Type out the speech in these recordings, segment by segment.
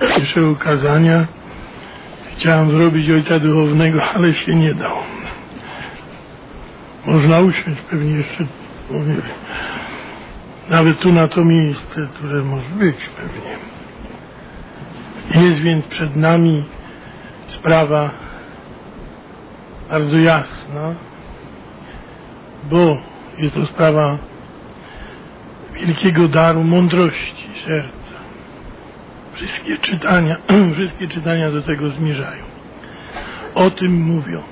pierwszego kazania chciałem zrobić ojca duchownego, ale się nie dało. Można usiąść pewnie jeszcze, nawet tu na to miejsce, które może być pewnie. Jest więc przed nami sprawa bardzo jasna, bo jest to sprawa wielkiego daru mądrości serca. Wszystkie czytania, wszystkie czytania do tego zmierzają. O tym mówią.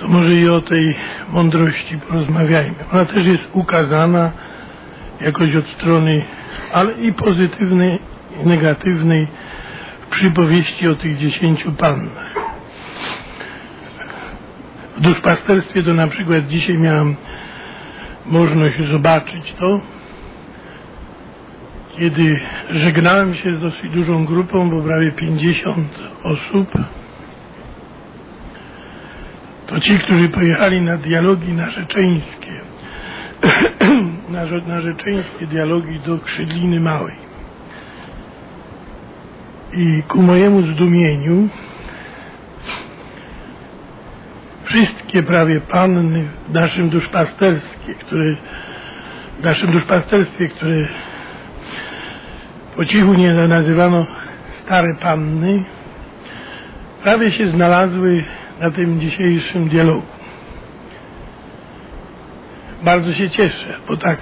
To może i o tej mądrości porozmawiajmy. Ona też jest ukazana jakoś od strony, ale i pozytywnej, i negatywnej w przypowieści o tych dziesięciu pannach. W duszpasterstwie to na przykład dzisiaj miałem możliwość zobaczyć to, kiedy żegnałem się z dosyć dużą grupą, bo prawie 50 osób, to ci, którzy pojechali na dialogi narzeczeńskie, narzeczeńskie dialogi do Krzydliny Małej. I ku mojemu zdumieniu wszystkie prawie panny w naszym duszpasterstwie, które w naszym duszpasterstwie, które po cichu nie nazywano stare panny, prawie się znalazły na tym dzisiejszym dialogu. Bardzo się cieszę, bo tak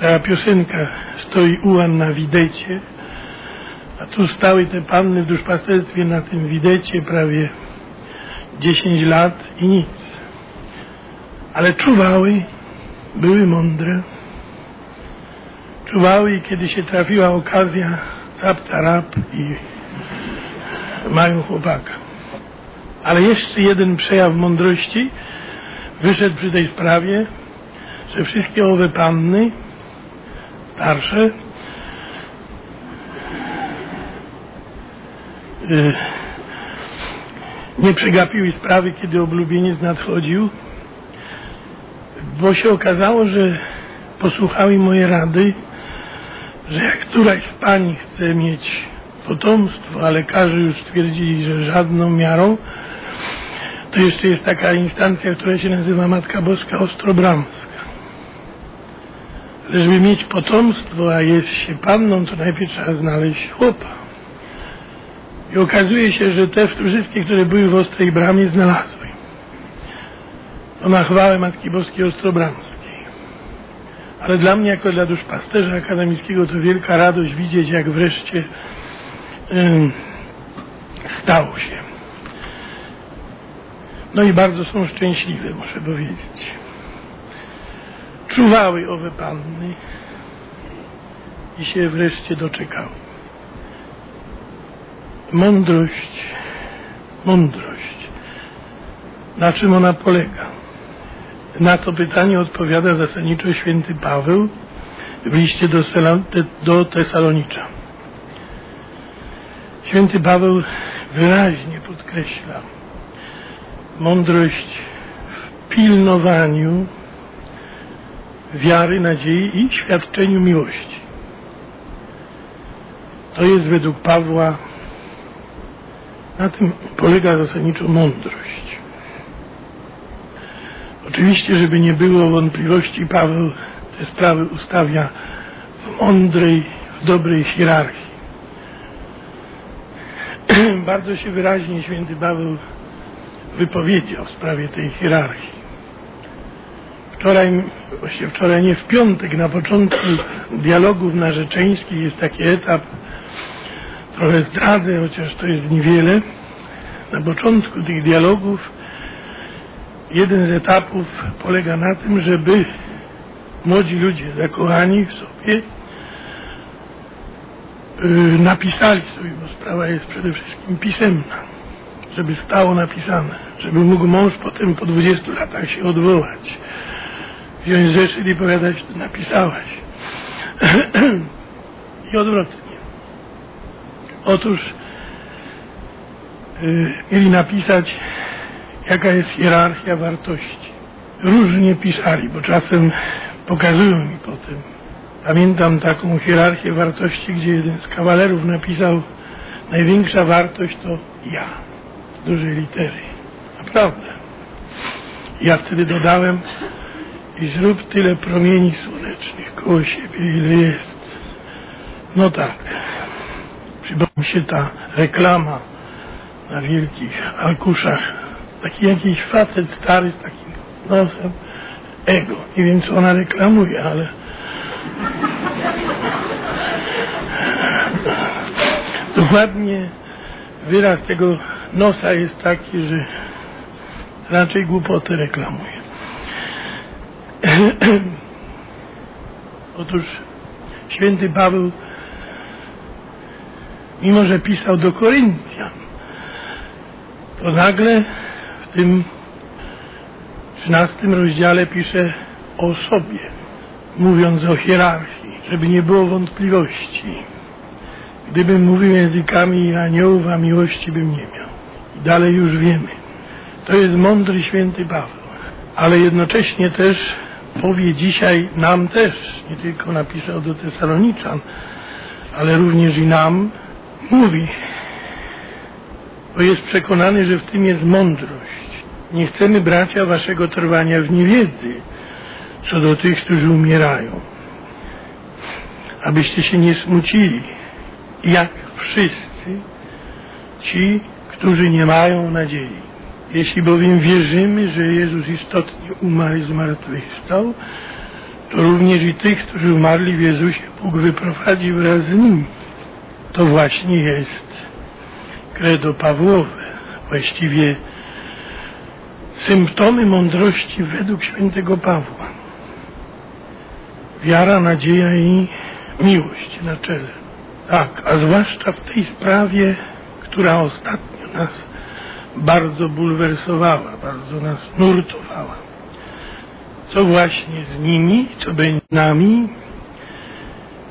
ta piosenka stoi ułan na widecie, a tu stały te panny w duszpasterstwie na tym widecie prawie 10 lat i nic. Ale czuwały, były mądre. Czuwały i kiedy się trafiła okazja, zap, rap i mają chłopaka. Ale jeszcze jeden przejaw mądrości wyszedł przy tej sprawie, że wszystkie owe panny, starsze, yy, nie przegapiły sprawy, kiedy oblubieniec nadchodził, bo się okazało, że posłuchały moje rady, że jak któraś z pań chce mieć potomstwo, a lekarze już stwierdzili, że żadną miarą, to jeszcze jest taka instancja, która się nazywa Matka Boska Ostrobramska. Żeby mieć potomstwo, a jest się panną, to najpierw trzeba znaleźć chłopa. I okazuje się, że te wszystkie, które były w Ostrej Bramie, znalazły. To na chwałę Matki Boskiej Ostrobramskiej. Ale dla mnie, jako dla duszpasterza akademickiego, to wielka radość widzieć, jak wreszcie yy, stało się. No i bardzo są szczęśliwe, muszę powiedzieć. Czuwały owe panny i się wreszcie doczekały. Mądrość, mądrość. Na czym ona polega? Na to pytanie odpowiada zasadniczo święty Paweł w liście do, do Tesalonicza. Święty Paweł wyraźnie podkreśla mądrość w pilnowaniu wiary, nadziei i świadczeniu miłości. To jest według Pawła na tym polega zasadniczo mądrość. Oczywiście, żeby nie było wątpliwości, Paweł te sprawy ustawia w mądrej, w dobrej hierarchii. Bardzo się wyraźnie święty Paweł wypowiedział w sprawie tej hierarchii. Wczoraj, właściwie wczoraj nie w piątek, na początku dialogów narzeczeńskich jest taki etap, trochę zdradzę, chociaż to jest niewiele. Na początku tych dialogów jeden z etapów polega na tym, żeby młodzi ludzie zakochani w sobie yy, napisali sobie, bo sprawa jest przede wszystkim pisemna, żeby stało napisane, żeby mógł mąż potem po 20 latach się odwołać, wziąć zeszyt i powiadać, napisałaś. I odwrotnie. Otóż yy, mieli napisać, jaka jest hierarchia wartości. Różnie pisali, bo czasem pokazują mi potem Pamiętam taką hierarchię wartości, gdzie jeden z kawalerów napisał największa wartość to ja, dużej litery. Naprawdę. Ja wtedy dodałem i zrób tyle promieni słonecznych koło siebie, ile jest. No tak. Przypomni się ta reklama na wielkich arkuszach. Taki jakiś facet stary z takim nosem. Ego. Nie wiem, co ona reklamuje, ale dokładnie wyraz tego nosa jest taki, że raczej głupotę reklamuje. Otóż święty Paweł, mimo że pisał do Koryntian, to nagle w tym 13 rozdziale pisze o sobie, mówiąc o hierarchii, żeby nie było wątpliwości. Gdybym mówił językami aniołów, a miłości bym nie miał. I dalej już wiemy. To jest mądry święty Paweł, ale jednocześnie też powie dzisiaj nam też, nie tylko napisał do Tesaloniczan, ale również i nam mówi, bo jest przekonany, że w tym jest mądrość. Nie chcemy, bracia, waszego trwania w niewiedzy co do tych, którzy umierają, abyście się nie smucili, jak wszyscy ci, którzy nie mają nadziei. Jeśli bowiem wierzymy, że Jezus istotnie umarł i zmartwychwstał, to również i tych, którzy umarli w Jezusie, Bóg wyprowadzi wraz z nim. To właśnie jest credo Pawłowe, właściwie symptomy mądrości według świętego Pawła. Wiara, nadzieja i miłość na czele. Tak, a zwłaszcza w tej sprawie, która ostatnio nas bardzo bulwersowała, bardzo nas nurtowała. Co właśnie z nimi, co będzie z nami,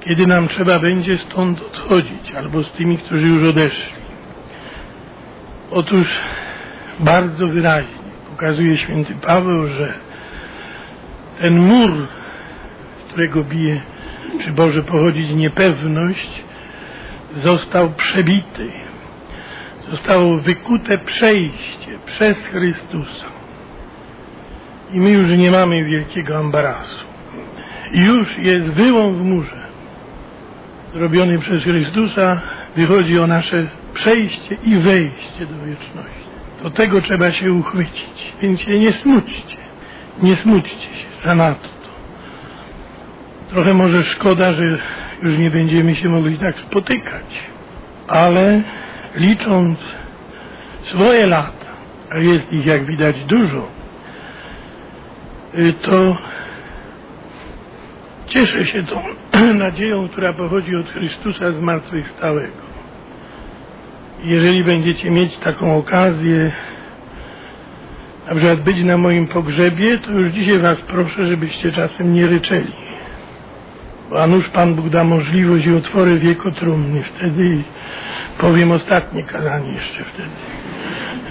kiedy nam trzeba będzie stąd odchodzić, albo z tymi, którzy już odeszli. Otóż bardzo wyraźnie pokazuje święty Paweł, że ten mur, którego bije, czy Boże pochodzić niepewność, został przebity zostało wykute przejście przez Chrystusa. I my już nie mamy wielkiego ambarasu. Już jest wyłom w murze zrobiony przez Chrystusa. Wychodzi o nasze przejście i wejście do wieczności. Do tego trzeba się uchwycić. Więc się nie smućcie. Nie smućcie się zanadto. Trochę może szkoda, że już nie będziemy się mogli tak spotykać. Ale licząc swoje lata, a jest ich jak widać dużo, y, to cieszę się tą nadzieją, która pochodzi od Chrystusa zmartwychwstałego. Jeżeli będziecie mieć taką okazję, na przykład być na moim pogrzebie, to już dzisiaj Was proszę, żebyście czasem nie ryczeli. Bo a nuż Pan Bóg da możliwość i otwory wieko trumny wtedy Powiem ostatnie kazanie jeszcze wtedy.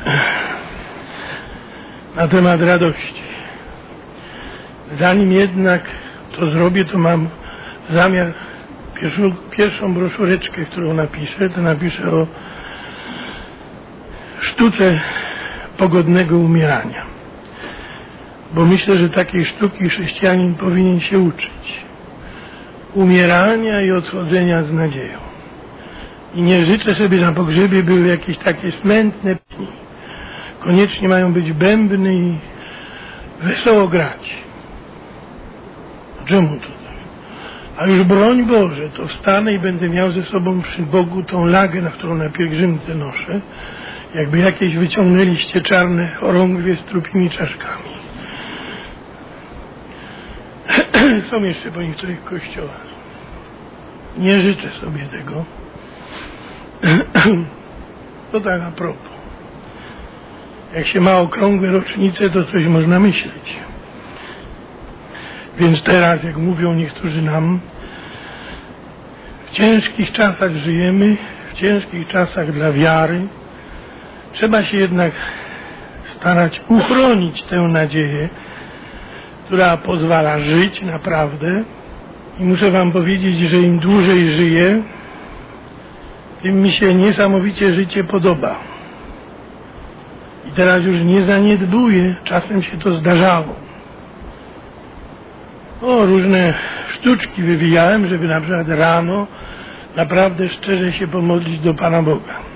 Na temat radości. Zanim jednak to zrobię, to mam zamiar pierwszą, pierwszą broszureczkę, którą napiszę, to napiszę o sztuce pogodnego umierania. Bo myślę, że takiej sztuki chrześcijanin powinien się uczyć. Umierania i odchodzenia z nadzieją. I nie życzę sobie na pogrzebie były jakieś takie smętne pni. Koniecznie mają być bębny i wesoło grać. Czemu to tak? A już broń Boże, to wstanę i będę miał ze sobą przy Bogu tą lagę, na którą na pielgrzymce noszę. Jakby jakieś wyciągnęliście czarne chorągwie z trupimi czaszkami. Są jeszcze po niektórych kościołach. Nie życzę sobie tego. To tak a propos. Jak się ma okrągłe rocznice, to coś można myśleć. Więc teraz, jak mówią niektórzy nam, w ciężkich czasach żyjemy, w ciężkich czasach dla wiary, trzeba się jednak starać uchronić tę nadzieję, która pozwala żyć naprawdę I muszę wam powiedzieć, że im dłużej żyję, tym mi się niesamowicie życie podoba. I teraz już nie zaniedbuję, czasem się to zdarzało. O, różne sztuczki wywijałem, żeby na przykład rano naprawdę szczerze się pomodlić do Pana Boga.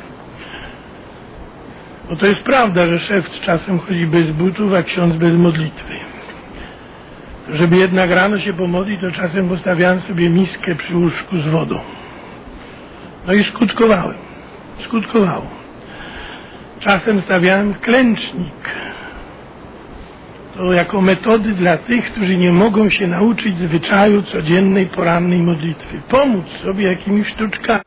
Bo to jest prawda, że szef czasem chodzi bez butów, a ksiądz bez modlitwy. Żeby jednak rano się pomodlić, to czasem postawiałem sobie miskę przy łóżku z wodą. No i skutkowałem. Skutkowało. Czasem stawiałem klęcznik. To jako metody dla tych, którzy nie mogą się nauczyć zwyczaju codziennej porannej modlitwy. Pomóc sobie jakimiś sztuczkami.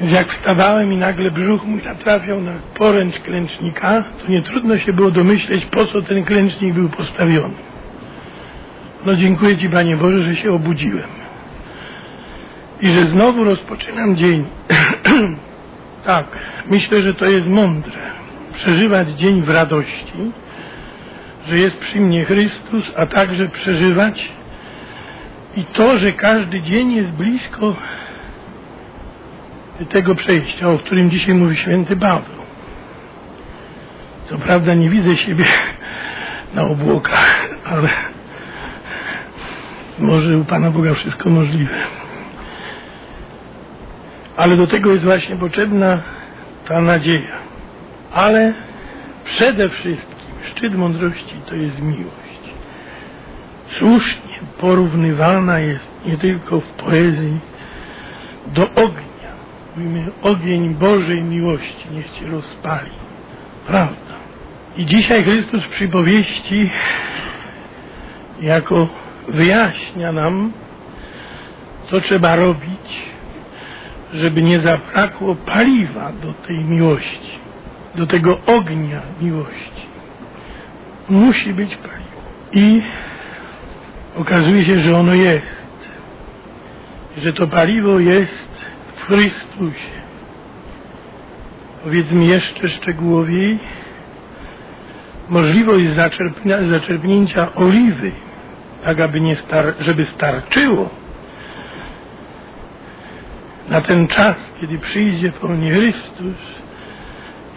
Jak wstawałem i nagle brzuch mój natrafiał na poręcz klęcznika, to nie trudno się było domyśleć, po co ten klęcznik był postawiony. No dziękuję Ci Panie Boże, że się obudziłem. I że znowu rozpoczynam dzień. tak, myślę, że to jest mądre. Przeżywać dzień w radości, że jest przy mnie Chrystus, a także przeżywać i to, że każdy dzień jest blisko tego przejścia, o którym dzisiaj mówi święty Paweł. Co prawda nie widzę siebie na obłokach, ale może u Pana Boga wszystko możliwe. Ale do tego jest właśnie potrzebna ta nadzieja. Ale przede wszystkim szczyt mądrości to jest miłość. Słusznie porównywana jest nie tylko w poezji do ognia Mówimy, ogień Bożej miłości niech Cię rozpali. Prawda. I dzisiaj Chrystus przy powieści jako wyjaśnia nam, co trzeba robić, żeby nie zabrakło paliwa do tej miłości, do tego ognia miłości. Musi być paliwo. I okazuje się, że ono jest. Że to paliwo jest w Chrystusie. Powiedzmy jeszcze szczegółowiej, możliwość zaczerpnięcia oliwy, tak aby nie star żeby starczyło na ten czas, kiedy przyjdzie po mnie Chrystus,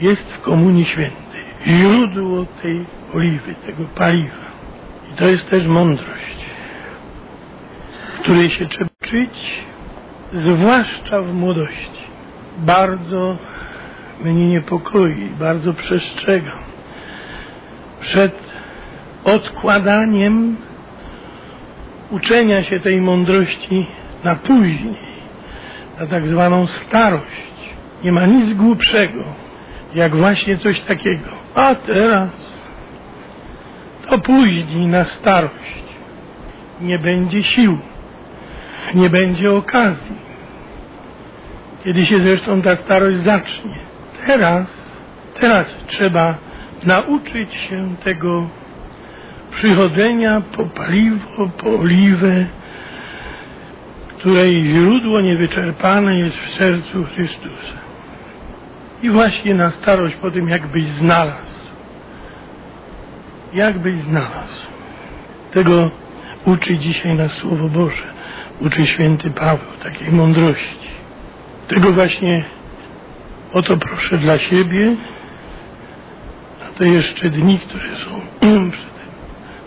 jest w Komunii Świętej. Źródło tej oliwy, tego paliwa. I to jest też mądrość, której się trzeba uczyć zwłaszcza w młodości, bardzo mnie niepokoi, bardzo przestrzegam przed odkładaniem uczenia się tej mądrości na później, na tak zwaną starość. Nie ma nic głupszego, jak właśnie coś takiego. A teraz to później na starość. Nie będzie sił, nie będzie okazji kiedy się zresztą ta starość zacznie. Teraz, teraz trzeba nauczyć się tego przychodzenia po paliwo, po oliwę, której źródło niewyczerpane jest w sercu Chrystusa. I właśnie na starość po tym jakbyś znalazł. Jakbyś znalazł. Tego uczy dzisiaj nas Słowo Boże. Uczy święty Paweł takiej mądrości. Tego właśnie o to proszę dla siebie na te jeszcze dni, które są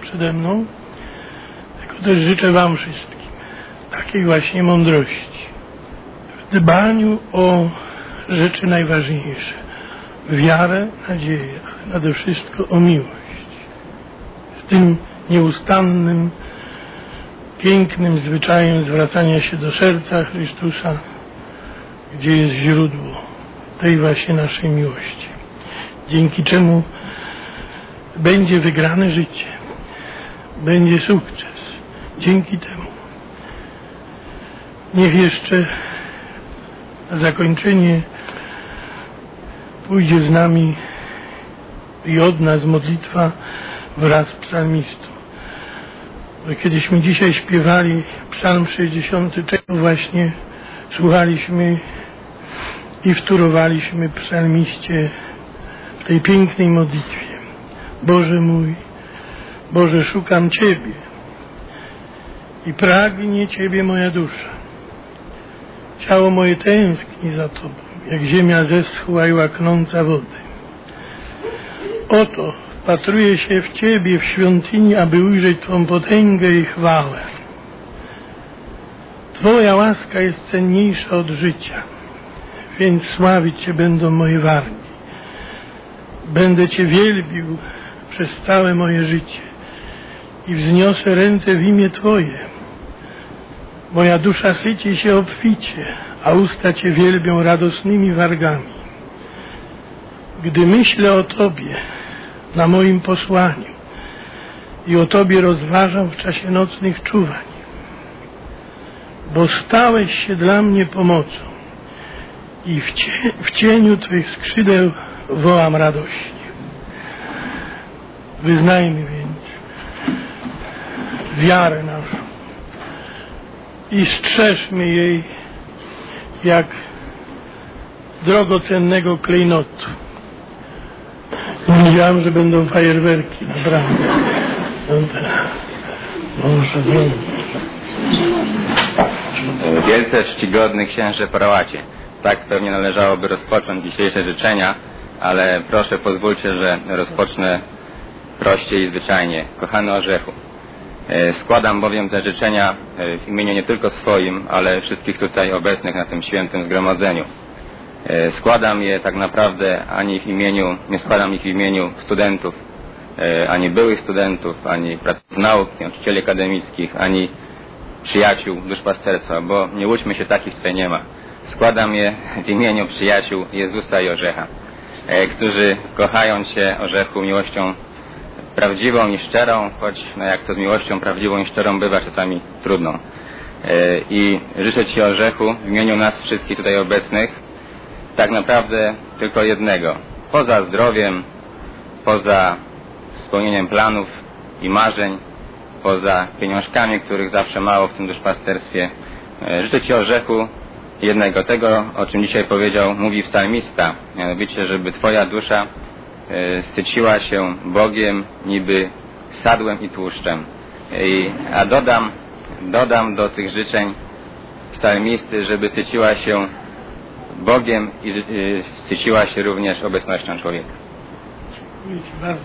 przede mną. Tego też życzę Wam wszystkim. Takiej właśnie mądrości. W dbaniu o rzeczy najważniejsze. Wiarę, nadzieję, ale nade wszystko o miłość. Z tym nieustannym, pięknym zwyczajem zwracania się do serca Chrystusa, gdzie jest źródło tej właśnie naszej miłości, dzięki czemu będzie wygrane życie, będzie sukces. Dzięki temu. Niech jeszcze na zakończenie pójdzie z nami i od nas modlitwa wraz z psalmistą. Kiedyśmy dzisiaj śpiewali psalm 60, czego właśnie słuchaliśmy i wtórowaliśmy psalmiście w tej pięknej modlitwie. Boże mój, Boże, szukam Ciebie. i pragnie Ciebie moja dusza. Ciało moje tęskni za Tobą, jak ziemia zeschła i łaknąca wody. Oto wpatruję się w Ciebie w świątyni, aby ujrzeć Twą potęgę i chwałę. Twoja łaska jest cenniejsza od życia, więc sławić Cię będą moje wargi. Będę Cię wielbił przez całe moje życie i wzniosę ręce w imię Twoje. Moja dusza syci się obficie, a usta Cię wielbią radosnymi wargami. Gdy myślę o Tobie na moim posłaniu i o Tobie rozważam w czasie nocnych czuwań, bo stałeś się dla mnie pomocą i w, cie, w cieniu Twych skrzydeł wołam radośnie. Wyznajmy więc wiarę naszą i strzeżmy jej jak drogocennego klejnotu. Wiedziałem, że będą fajerwerki, naprawdę. Może. Wielce czcigodny księże prałacie. Tak pewnie należałoby rozpocząć dzisiejsze życzenia, ale proszę pozwólcie, że rozpocznę prościej i zwyczajnie. Kochany Orzechu, e, składam bowiem te życzenia e, w imieniu nie tylko swoim, ale wszystkich tutaj obecnych na tym świętym zgromadzeniu. E, Składam je tak naprawdę ani w imieniu, nie składam ich w imieniu studentów, ani byłych studentów, ani pracowników nauk, nauczycieli akademickich, ani przyjaciół duszpasterstwa, bo nie łudźmy się, takich tutaj nie ma. Składam je w imieniu przyjaciół Jezusa i Orzecha, e, którzy kochają się Orzechu miłością prawdziwą i szczerą, choć no jak to z miłością prawdziwą i szczerą bywa czasami trudną. E, I życzę Ci Orzechu w imieniu nas wszystkich tutaj obecnych tak naprawdę tylko jednego. Poza zdrowiem, poza spełnieniem planów i marzeń, poza pieniążkami, których zawsze mało w tym duszpasterstwie. E, Życzę Ci orzechu jednego, tego o czym dzisiaj powiedział, mówi psalmista, mianowicie, żeby Twoja dusza e, syciła się Bogiem niby sadłem i tłuszczem. I, a dodam, dodam do tych życzeń psalmisty, żeby syciła się Bogiem i y, syciła się również obecnością człowieka.